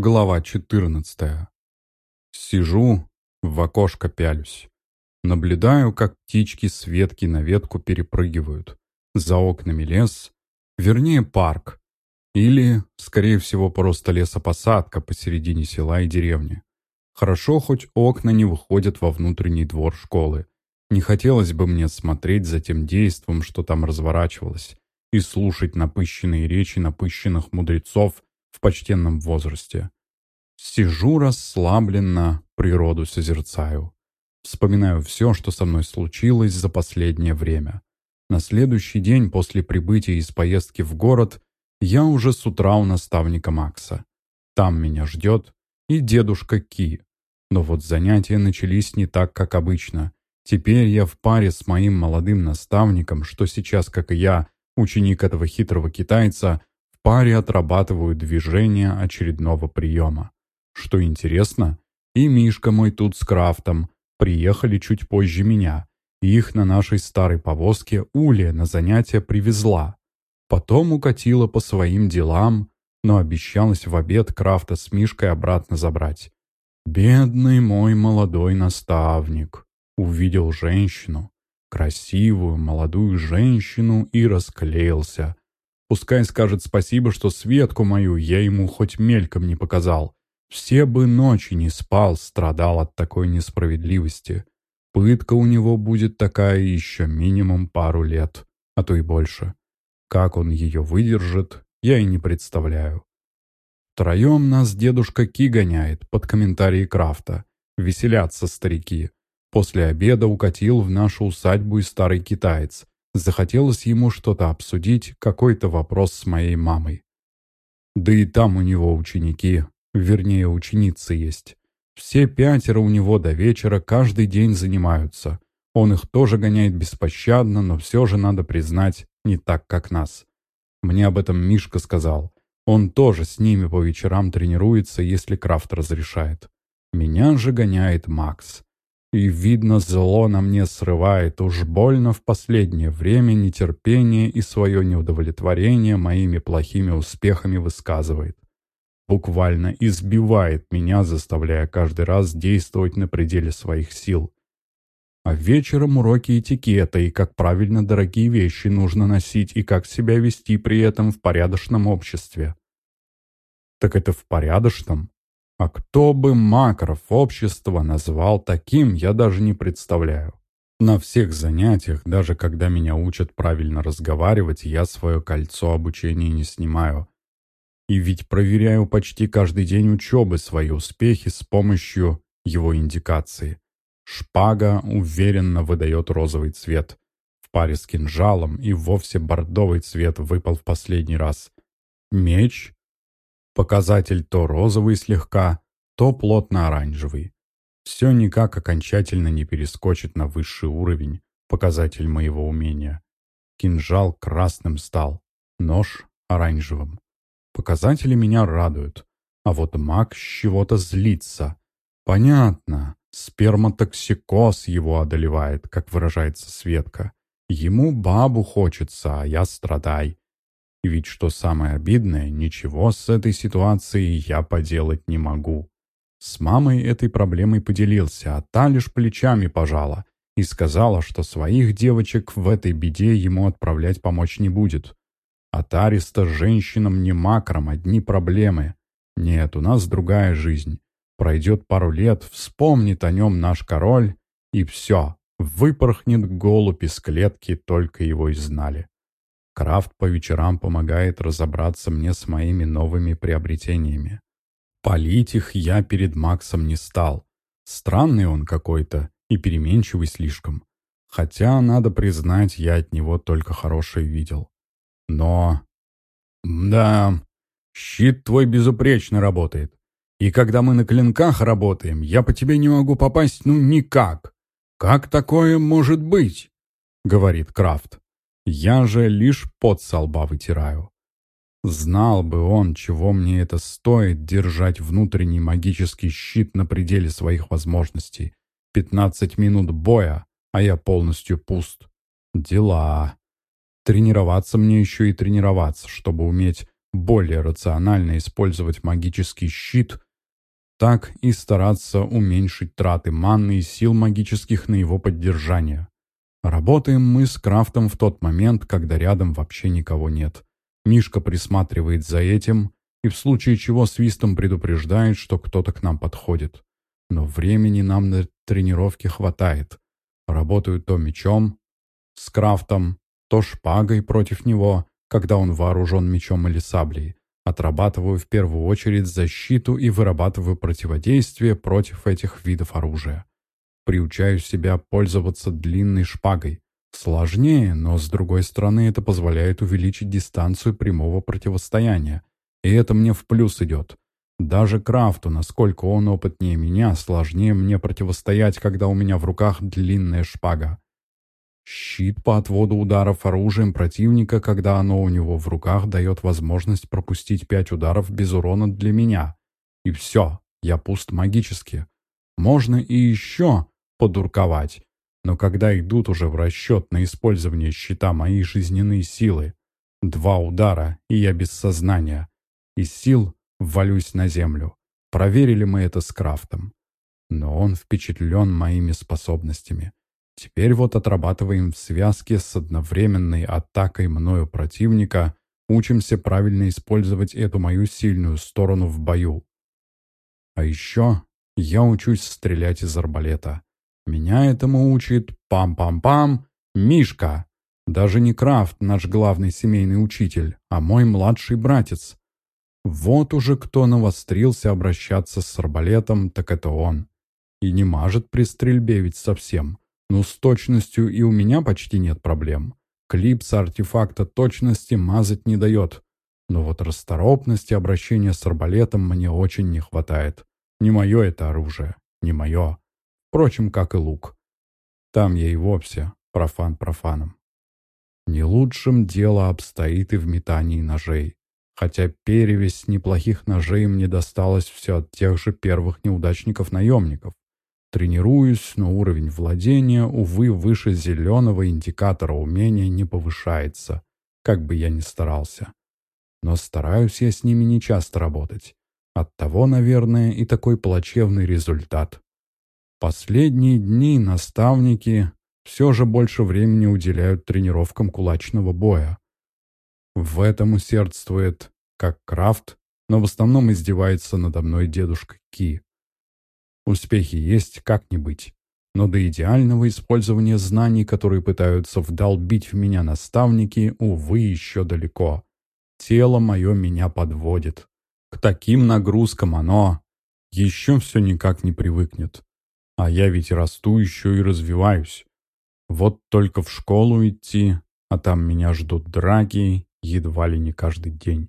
Глава 14. Сижу, в окошко пялюсь. Наблюдаю, как птички с ветки на ветку перепрыгивают. За окнами лес, вернее парк. Или, скорее всего, просто лесопосадка посередине села и деревни. Хорошо, хоть окна не выходят во внутренний двор школы. Не хотелось бы мне смотреть за тем действом, что там разворачивалось, и слушать напыщенные речи напыщенных мудрецов, в почтенном возрасте. Сижу расслабленно, природу созерцаю. Вспоминаю все, что со мной случилось за последнее время. На следующий день после прибытия из поездки в город я уже с утра у наставника Макса. Там меня ждет и дедушка Ки. Но вот занятия начались не так, как обычно. Теперь я в паре с моим молодым наставником, что сейчас, как и я, ученик этого хитрого китайца, паре отрабатывают движения очередного приема. Что интересно, и Мишка мой тут с Крафтом приехали чуть позже меня, и их на нашей старой повозке Уля на занятия привезла. Потом укатила по своим делам, но обещалась в обед Крафта с Мишкой обратно забрать. Бедный мой молодой наставник увидел женщину, красивую молодую женщину и расклеился, Пускай скажет спасибо, что Светку мою я ему хоть мельком не показал. Все бы ночи не спал, страдал от такой несправедливости. Пытка у него будет такая еще минимум пару лет, а то и больше. Как он ее выдержит, я и не представляю. Втроем нас дедушка Ки гоняет под комментарии Крафта. Веселятся старики. После обеда укатил в нашу усадьбу и старый китаец. Захотелось ему что-то обсудить, какой-то вопрос с моей мамой. Да и там у него ученики, вернее ученицы есть. Все пятеро у него до вечера каждый день занимаются. Он их тоже гоняет беспощадно, но все же надо признать, не так, как нас. Мне об этом Мишка сказал. Он тоже с ними по вечерам тренируется, если Крафт разрешает. Меня же гоняет Макс. И, видно, зло на мне срывает уж больно в последнее время нетерпение и свое неудовлетворение моими плохими успехами высказывает. Буквально избивает меня, заставляя каждый раз действовать на пределе своих сил. А вечером уроки этикета и как правильно дорогие вещи нужно носить и как себя вести при этом в порядочном обществе. Так это в порядочном? А кто бы макров общества назвал таким, я даже не представляю. На всех занятиях, даже когда меня учат правильно разговаривать, я свое кольцо обучения не снимаю. И ведь проверяю почти каждый день учебы свои успехи с помощью его индикации. Шпага уверенно выдает розовый цвет. В паре с кинжалом и вовсе бордовый цвет выпал в последний раз. Меч Показатель то розовый слегка, то плотно-оранжевый. Все никак окончательно не перескочит на высший уровень, показатель моего умения. Кинжал красным стал, нож оранжевым. Показатели меня радуют, а вот маг с чего-то злится. Понятно, сперматоксикоз его одолевает, как выражается Светка. Ему бабу хочется, а я страдай. Ведь что самое обидное, ничего с этой ситуацией я поделать не могу. С мамой этой проблемой поделился, а та лишь плечами пожала и сказала, что своих девочек в этой беде ему отправлять помочь не будет. От Ариста женщинам не макром одни проблемы. Нет, у нас другая жизнь. Пройдет пару лет, вспомнит о нем наш король, и все, выпорхнет голубь из клетки, только его и знали. Крафт по вечерам помогает разобраться мне с моими новыми приобретениями. Полить их я перед Максом не стал. Странный он какой-то и переменчивый слишком. Хотя, надо признать, я от него только хорошее видел. Но... Да, щит твой безупречно работает. И когда мы на клинках работаем, я по тебе не могу попасть ну никак. Как такое может быть? Говорит Крафт. Я же лишь пот со лба вытираю. Знал бы он, чего мне это стоит, держать внутренний магический щит на пределе своих возможностей. Пятнадцать минут боя, а я полностью пуст. Дела. Тренироваться мне еще и тренироваться, чтобы уметь более рационально использовать магический щит, так и стараться уменьшить траты манны и сил магических на его поддержание. Работаем мы с Крафтом в тот момент, когда рядом вообще никого нет. Мишка присматривает за этим и в случае чего свистом предупреждает, что кто-то к нам подходит. Но времени нам на тренировки хватает. Работаю то мечом с Крафтом, то шпагой против него, когда он вооружен мечом или саблей. Отрабатываю в первую очередь защиту и вырабатываю противодействие против этих видов оружия. Приучаю себя пользоваться длинной шпагой. Сложнее, но с другой стороны это позволяет увеличить дистанцию прямого противостояния. И это мне в плюс идет. Даже Крафту, насколько он опытнее меня, сложнее мне противостоять, когда у меня в руках длинная шпага. Щит по отводу ударов оружием противника, когда оно у него в руках, дает возможность пропустить пять ударов без урона для меня. И все, я пуст магически. Можно и еще подурковать. Но когда идут уже в расчет на использование щита моей жизненной силы, два удара, и я без сознания, из сил валюсь на землю. Проверили мы это с Крафтом. Но он впечатлен моими способностями. Теперь вот отрабатываем в связке с одновременной атакой мною противника, учимся правильно использовать эту мою сильную сторону в бою. А еще я учусь стрелять из арбалета. Меня этому учит пам-пам-пам Мишка. Даже не Крафт, наш главный семейный учитель, а мой младший братец. Вот уже кто навострился обращаться с арбалетом, так это он. И не мажет при стрельбе ведь совсем. Но с точностью и у меня почти нет проблем. Клипса артефакта точности мазать не дает. Но вот расторопности обращения с арбалетом мне очень не хватает. Не мое это оружие, не мое. Впрочем, как и лук. Там я и вовсе профан профаном. Не лучшим дело обстоит и в метании ножей. Хотя перевесь неплохих ножей мне досталось все от тех же первых неудачников-наемников. Тренируюсь, но уровень владения, увы, выше зеленого индикатора умения не повышается, как бы я ни старался. Но стараюсь я с ними не часто работать. Оттого, наверное, и такой плачевный результат. Последние дни наставники все же больше времени уделяют тренировкам кулачного боя. В этом усердствует как Крафт, но в основном издевается надо мной дедушка Ки. Успехи есть, как не быть. Но до идеального использования знаний, которые пытаются вдолбить в меня наставники, увы, еще далеко. Тело мое меня подводит. К таким нагрузкам оно еще все никак не привыкнет. А я ведь расту еще и развиваюсь. Вот только в школу идти, а там меня ждут драки едва ли не каждый день.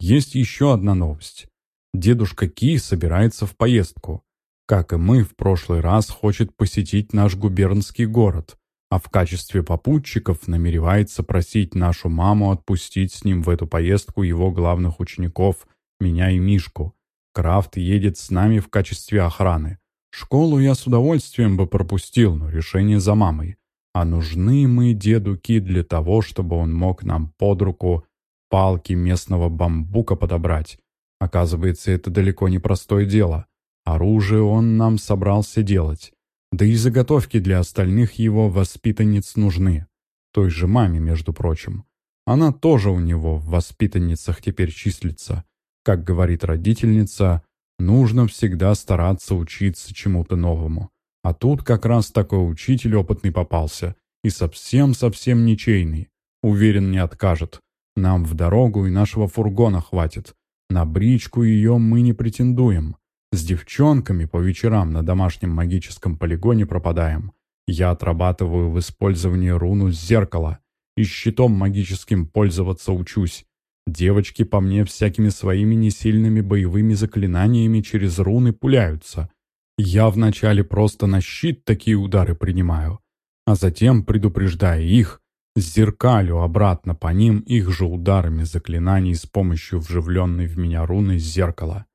Есть еще одна новость. Дедушка Ки собирается в поездку. Как и мы, в прошлый раз хочет посетить наш губернский город, а в качестве попутчиков намеревается просить нашу маму отпустить с ним в эту поездку его главных учеников, меня и Мишку. Крафт едет с нами в качестве охраны. Школу я с удовольствием бы пропустил, но решение за мамой. А нужны мы деду Ки для того, чтобы он мог нам под руку палки местного бамбука подобрать. Оказывается, это далеко не простое дело. Оружие он нам собрался делать. Да и заготовки для остальных его воспитанниц нужны. Той же маме, между прочим. Она тоже у него в воспитанницах теперь числится. Как говорит родительница, Нужно всегда стараться учиться чему-то новому. А тут как раз такой учитель опытный попался. И совсем-совсем ничейный. Уверен, не откажет. Нам в дорогу и нашего фургона хватит. На бричку ее мы не претендуем. С девчонками по вечерам на домашнем магическом полигоне пропадаем. Я отрабатываю в использовании руну зеркала. И щитом магическим пользоваться учусь. Девочки по мне всякими своими несильными боевыми заклинаниями через руны пуляются. Я вначале просто на щит такие удары принимаю, а затем, предупреждая их, зеркалю обратно по ним их же ударами заклинаний с помощью вживленной в меня руны зеркала.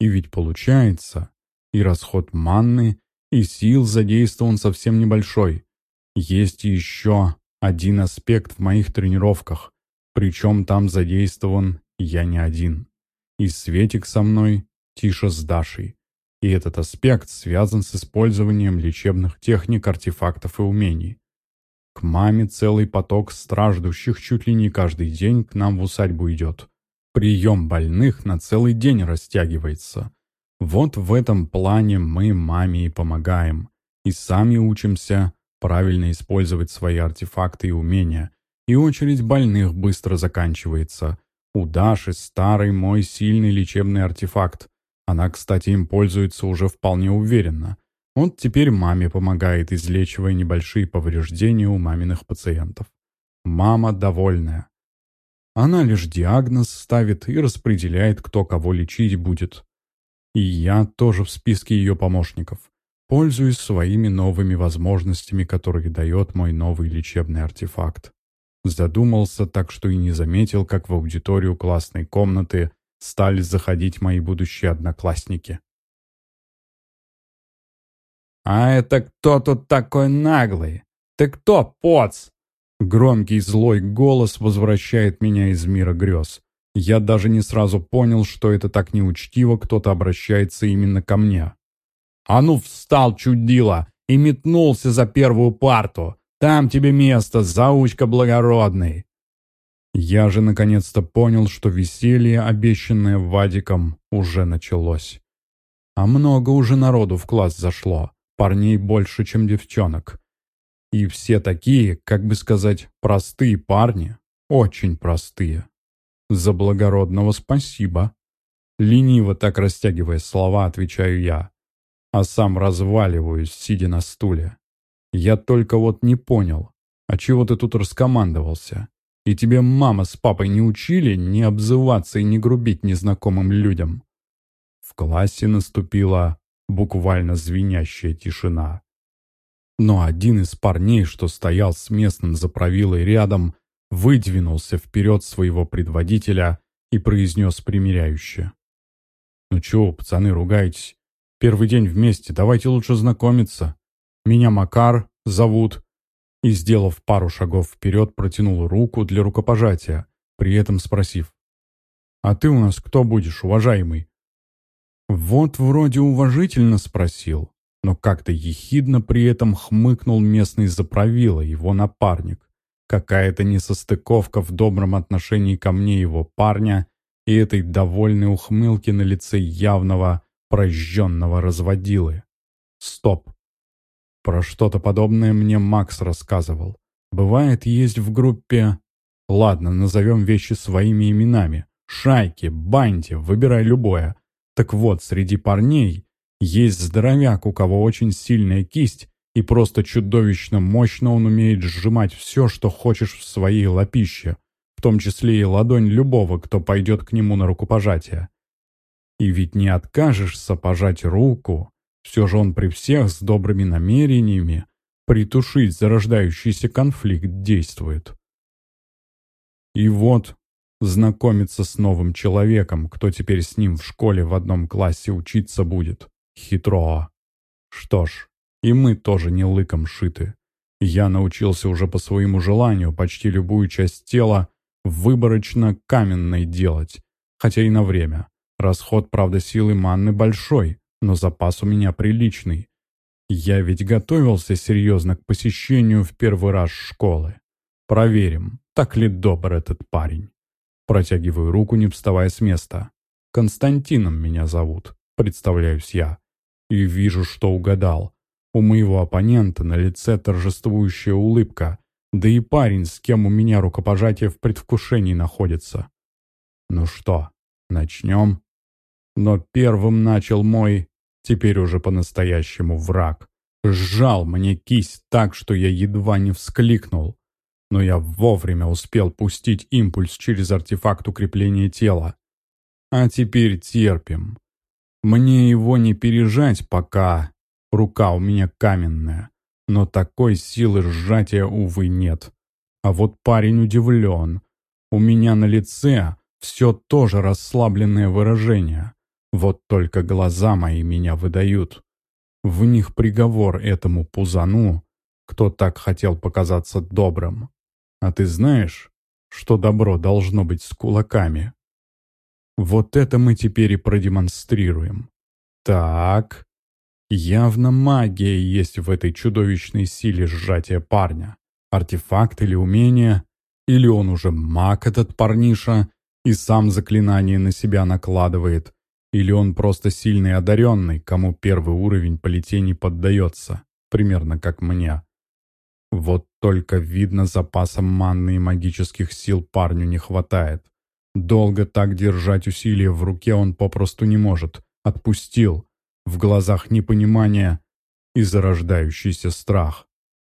И ведь получается, и расход манны, и сил задействован совсем небольшой. Есть еще один аспект в моих тренировках. Причем там задействован я не один. И Светик со мной, Тиша с Дашей. И этот аспект связан с использованием лечебных техник, артефактов и умений. К маме целый поток страждущих чуть ли не каждый день к нам в усадьбу идет. Прием больных на целый день растягивается. Вот в этом плане мы маме и помогаем. И сами учимся правильно использовать свои артефакты и умения. И очередь больных быстро заканчивается. У Даши старый мой сильный лечебный артефакт. Она, кстати, им пользуется уже вполне уверенно. Вот теперь маме помогает, излечивая небольшие повреждения у маминых пациентов. Мама довольная. Она лишь диагноз ставит и распределяет, кто кого лечить будет. И я тоже в списке ее помощников. Пользуюсь своими новыми возможностями, которые дает мой новый лечебный артефакт. Задумался так, что и не заметил, как в аудиторию классной комнаты стали заходить мои будущие одноклассники. «А это кто тут такой наглый? Ты кто, поц?» Громкий злой голос возвращает меня из мира грез. Я даже не сразу понял, что это так неучтиво кто-то обращается именно ко мне. «А ну встал, чудило, и метнулся за первую парту! Там тебе место, заучка благородный!» Я же наконец-то понял, что веселье, обещанное Вадиком, уже началось. А много уже народу в класс зашло, парней больше, чем девчонок. И все такие, как бы сказать, простые парни, очень простые. За благородного спасибо. Лениво так растягивая слова, отвечаю я, а сам разваливаюсь, сидя на стуле. Я только вот не понял, а чего ты тут раскомандовался? И тебе мама с папой не учили не обзываться и не грубить незнакомым людям. В классе наступила буквально звенящая тишина. Но один из парней, что стоял с местным заправилой рядом, выдвинулся вперед своего предводителя и произнес примиряюще. «Ну чего, пацаны, ругаетесь? Первый день вместе, давайте лучше знакомиться. Меня Макар зовут, и, сделав пару шагов вперед, протянул руку для рукопожатия, при этом спросив. «А ты у нас кто будешь, уважаемый?» Вот вроде уважительно спросил, но как-то ехидно при этом хмыкнул местный заправила, его напарник. Какая-то несостыковка в добром отношении ко мне его парня и этой довольной ухмылки на лице явного прожженного разводилы. Стоп. Про что-то подобное мне Макс рассказывал. Бывает, есть в группе... Ладно, назовем вещи своими именами. Шайки, банди, выбирай любое. Так вот, среди парней есть здоровяк, у кого очень сильная кисть, и просто чудовищно мощно он умеет сжимать все, что хочешь в своей лапище, в том числе и ладонь любого, кто пойдет к нему на рукопожатие. И ведь не откажешься пожать руку, все же он при всех с добрыми намерениями притушить зарождающийся конфликт действует. И вот знакомиться с новым человеком, кто теперь с ним в школе в одном классе учиться будет. Хитро. Что ж, и мы тоже не лыком шиты. Я научился уже по своему желанию почти любую часть тела выборочно каменной делать, хотя и на время. Расход, правда, силы манны большой, но запас у меня приличный. Я ведь готовился серьезно к посещению в первый раз школы. Проверим, так ли добр этот парень. Протягиваю руку, не вставая с места. Константином меня зовут, представляюсь я. И вижу, что угадал. У моего оппонента на лице торжествующая улыбка, да и парень, с кем у меня рукопожатие в предвкушении находится. Ну что, начнем? Но первым начал мой, теперь уже по-настоящему враг. Сжал мне кисть так, что я едва не вскликнул. Но я вовремя успел пустить импульс через артефакт укрепления тела. А теперь терпим. Мне его не пережать пока. Рука у меня каменная. Но такой силы сжатия, увы, нет. А вот парень удивлен. У меня на лице все тоже расслабленное выражение. Вот только глаза мои меня выдают. В них приговор этому пузану, кто так хотел показаться добрым. А ты знаешь, что добро должно быть с кулаками. Вот это мы теперь и продемонстрируем. Так, явно магия есть в этой чудовищной силе сжатия парня. Артефакт или умение, или он уже маг этот парниша и сам заклинание на себя накладывает, или он просто сильный одаренный, кому первый уровень по поддается, примерно как мне. Вот только видно запасом манны и магических сил парню не хватает. Долго так держать усилия в руке он попросту не может. Отпустил. В глазах непонимание и зарождающийся страх.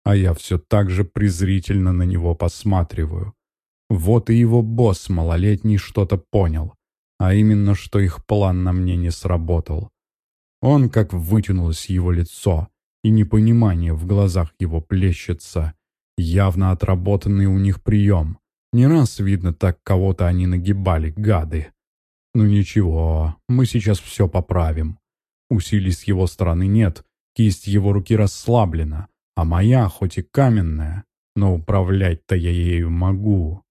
А я все так же презрительно на него посматриваю. Вот и его босс малолетний что-то понял. А именно, что их план на мне не сработал. Он как вытянулось его лицо, и непонимание в глазах его плещется. Явно отработанный у них прием. Не раз видно, так кого-то они нагибали, гады. Ну ничего, мы сейчас все поправим. Усилий с его стороны нет, кисть его руки расслаблена, а моя, хоть и каменная, но управлять-то я ею могу.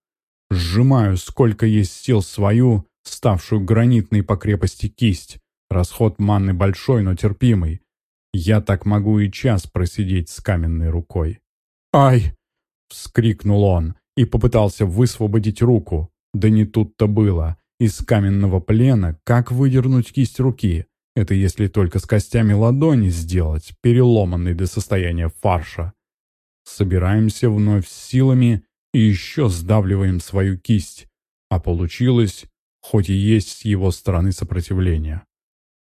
Сжимаю, сколько есть сил свою, ставшую гранитной по крепости кисть. Расход манны большой, но терпимый. Я так могу и час просидеть с каменной рукой. «Ай!» — вскрикнул он и попытался высвободить руку. Да не тут-то было. Из каменного плена как выдернуть кисть руки? Это если только с костями ладони сделать, переломанной до состояния фарша. Собираемся вновь силами и еще сдавливаем свою кисть. А получилось, хоть и есть с его стороны сопротивление.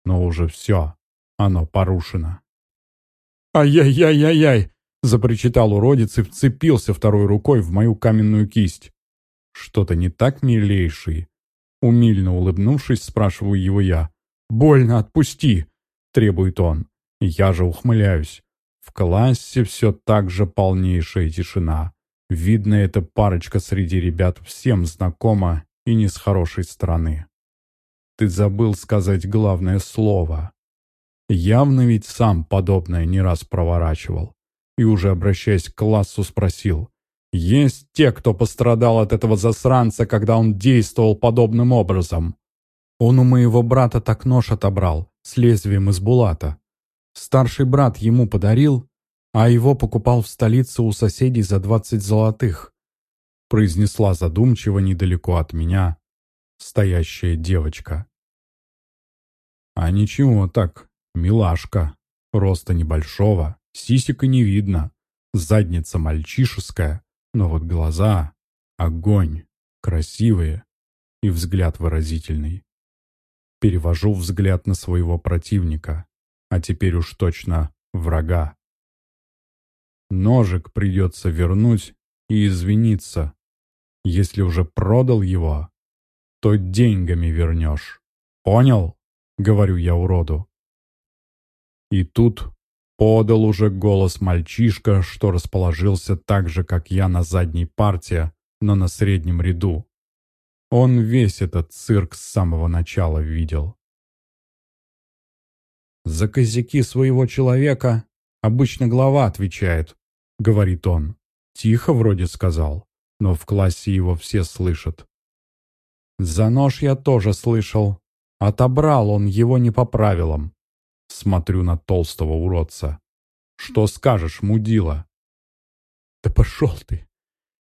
Но уже все, оно порушено. «Ай-яй-яй-яй-яй!» — запричитал уродец и вцепился второй рукой в мою каменную кисть. «Что-то не так, милейший?» Умильно улыбнувшись, спрашиваю его я. «Больно, отпусти!» — требует он. Я же ухмыляюсь. В классе все так же полнейшая тишина. Видно, эта парочка среди ребят всем знакома и не с хорошей стороны. Ты забыл сказать главное слово. Явно ведь сам подобное не раз проворачивал. И уже обращаясь к классу спросил. Есть те, кто пострадал от этого засранца, когда он действовал подобным образом. Он у моего брата так нож отобрал, с лезвием из булата. Старший брат ему подарил, а его покупал в столице у соседей за двадцать золотых. Произнесла задумчиво недалеко от меня стоящая девочка. А ничего так, милашка, роста небольшого, сисика не видно, задница мальчишеская, но вот глаза — огонь, красивые и взгляд выразительный. Перевожу взгляд на своего противника, а теперь уж точно врага. Ножик придется вернуть и извиниться. Если уже продал его, то деньгами вернешь. Понял? Говорю я уроду. И тут подал уже голос мальчишка, что расположился так же, как я на задней парте, но на среднем ряду. Он весь этот цирк с самого начала видел. «За козяки своего человека обычно глава отвечает», — говорит он. Тихо вроде сказал, но в классе его все слышат. «За нож я тоже слышал. Отобрал он его не по правилам». Смотрю на толстого уродца. «Что скажешь, мудила?» «Да пошел ты!»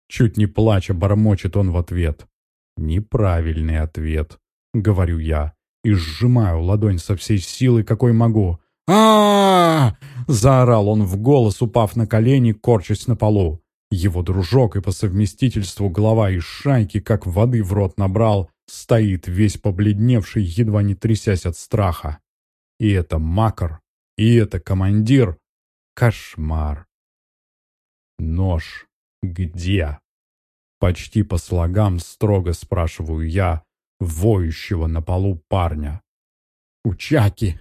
Чуть не плача, бормочет он в ответ. «Неправильный ответ», — говорю я, и сжимаю ладонь со всей силы, какой могу. а, заорал он в голос, упав на колени, корчась на полу. Его дружок и по совместительству глава из шайки, как воды в рот набрал, стоит весь побледневший, едва не трясясь от страха. И это макар, и это командир. Кошмар. Нож. Где? Почти по слогам строго спрашиваю я, воющего на полу парня. «У Чаки!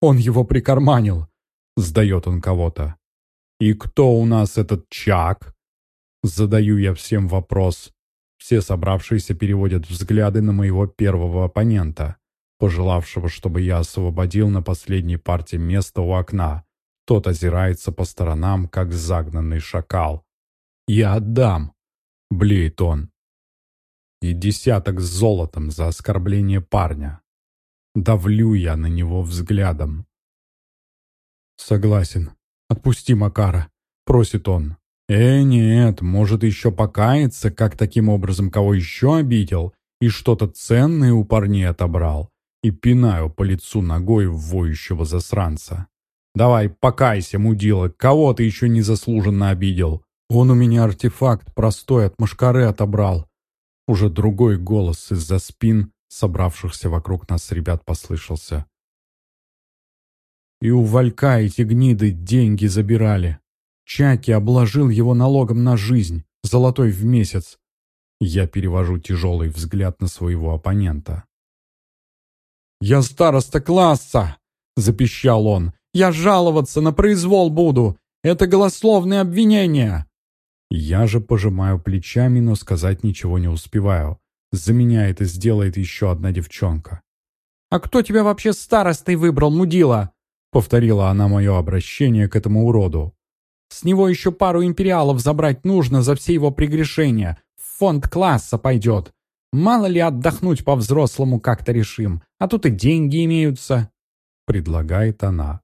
Он его прикарманил!» — сдает он кого-то. «И кто у нас этот Чак?» Задаю я всем вопрос. Все собравшиеся переводят взгляды на моего первого оппонента, пожелавшего, чтобы я освободил на последней партии место у окна. Тот озирается по сторонам, как загнанный шакал. «Я отдам!» — блеет он. и десяток с золотом за оскорбление парня. Давлю я на него взглядом. «Согласен. Отпусти Макара», — просит он. «Э, нет, может еще покаяться, как таким образом кого еще обидел и что-то ценное у парней отобрал, и пинаю по лицу ногой воющего засранца. Давай, покайся, мудила, кого ты еще незаслуженно обидел? Он у меня артефакт простой от мушкары отобрал». Уже другой голос из-за спин собравшихся вокруг нас ребят послышался. И у Валька эти гниды деньги забирали. Чаки обложил его налогом на жизнь, золотой в месяц. Я перевожу тяжелый взгляд на своего оппонента. «Я староста класса!» — запищал он. «Я жаловаться на произвол буду! Это голословные обвинения!» Я же пожимаю плечами, но сказать ничего не успеваю. За меня это сделает еще одна девчонка. «А кто тебя вообще старостой выбрал, мудила?» Повторила она мое обращение к этому уроду. С него еще пару империалов забрать нужно за все его прегрешения. В фонд класса пойдет. Мало ли отдохнуть по-взрослому как-то решим. А тут и деньги имеются. Предлагает она.